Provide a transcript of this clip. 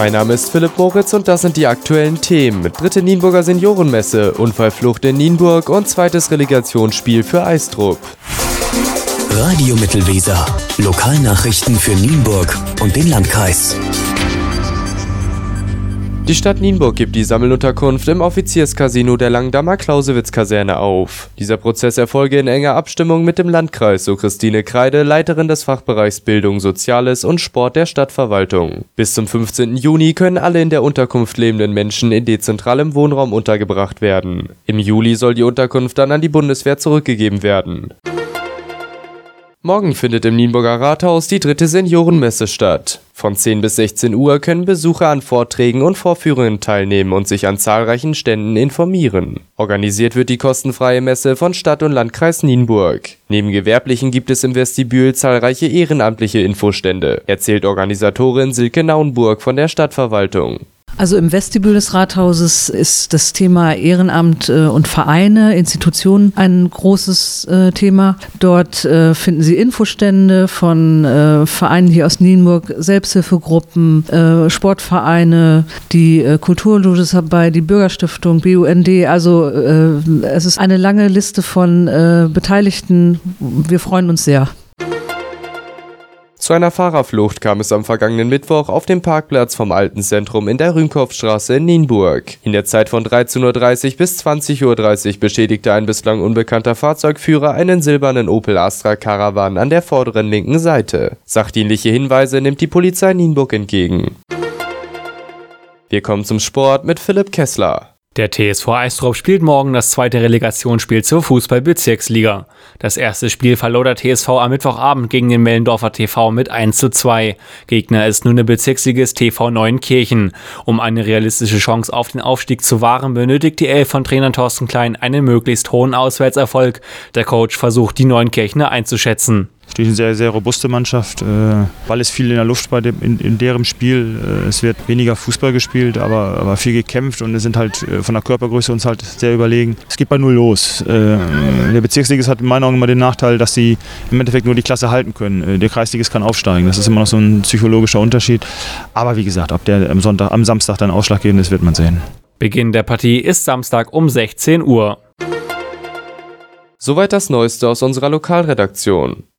Mein Name ist Philipp Moritz und das sind die aktuellen Themen. Dritte Nienburger Seniorenmesse, Unfallflucht in Nienburg und zweites Relegationsspiel für Eistrup. Radio Mittelweser. Lokalnachrichten für Nienburg und den Landkreis. Die Stadt Nienburg gibt die Sammelunterkunft im Offizierscasino der Langdammer Clausewitz-Kaserne auf. Dieser Prozess erfolge in enger Abstimmung mit dem Landkreis, so Christine Kreide, Leiterin des Fachbereichs Bildung, Soziales und Sport der Stadtverwaltung. Bis zum 15. Juni können alle in der Unterkunft lebenden Menschen in dezentralem Wohnraum untergebracht werden. Im Juli soll die Unterkunft dann an die Bundeswehr zurückgegeben werden. Morgen findet im Nienburger Rathaus die dritte Seniorenmesse statt. Von 10 bis 16 Uhr können Besucher an Vorträgen und Vorführungen teilnehmen und sich an zahlreichen Ständen informieren. Organisiert wird die kostenfreie Messe von Stadt und Landkreis Nienburg. Neben Gewerblichen gibt es im Vestibül zahlreiche ehrenamtliche Infostände, erzählt Organisatorin Silke Naunburg von der Stadtverwaltung. Also im Vestibül des Rathauses ist das Thema Ehrenamt äh, und Vereine, Institutionen ein großes äh, Thema. Dort äh, finden Sie Infostände von Vereinen hier aus Nienburg, Selbsthilfegruppen, Sportvereine, die Kulturloges dabei, die Bürgerstiftung, BUND. Also es ist eine lange Liste von Beteiligten. Wir freuen uns sehr. Zu einer Fahrerflucht kam es am vergangenen Mittwoch auf dem Parkplatz vom Alten Zentrum in der Rühmkorffstraße in Nienburg. In der Zeit von 13.30 Uhr bis 20.30 Uhr beschädigte ein bislang unbekannter Fahrzeugführer einen silbernen Opel Astra Caravan an der vorderen linken Seite. Sachdienliche Hinweise nimmt die Polizei Nienburg entgegen. Wir kommen zum Sport mit Philipp Kessler. Der TSV Eistrop spielt morgen das zweite Relegationsspiel zur Fußballbezirksliga. Das erste Spiel verlor der TSV am Mittwochabend gegen den Mellendorfer TV mit 1 zu 2. Gegner ist nun der Bezirksliga TV Neunkirchen. Um eine realistische Chance auf den Aufstieg zu wahren, benötigt die Elf von Trainer Thorsten Klein einen möglichst hohen Auswärtserfolg. Der Coach versucht, die Neuenkirchner einzuschätzen natürlich eine sehr, sehr robuste Mannschaft. Äh, Ball ist viel in der Luft bei dem, in, in deren Spiel. Äh, es wird weniger Fußball gespielt, aber, aber viel gekämpft und sind halt äh, von der Körpergröße uns halt sehr überlegen. Es geht bei null los. Der Bezirksliga hat in meiner Augen immer den Nachteil, dass sie im Endeffekt nur die Klasse halten können. Der Kreisliga kann aufsteigen. Das ist immer noch so ein psychologischer Unterschied. Aber wie gesagt, ob der am, Sonntag, am Samstag dann ausschlaggebend ist, wird man sehen. Beginn der Partie ist Samstag um 16 Uhr. Soweit das Neueste aus unserer Lokalredaktion.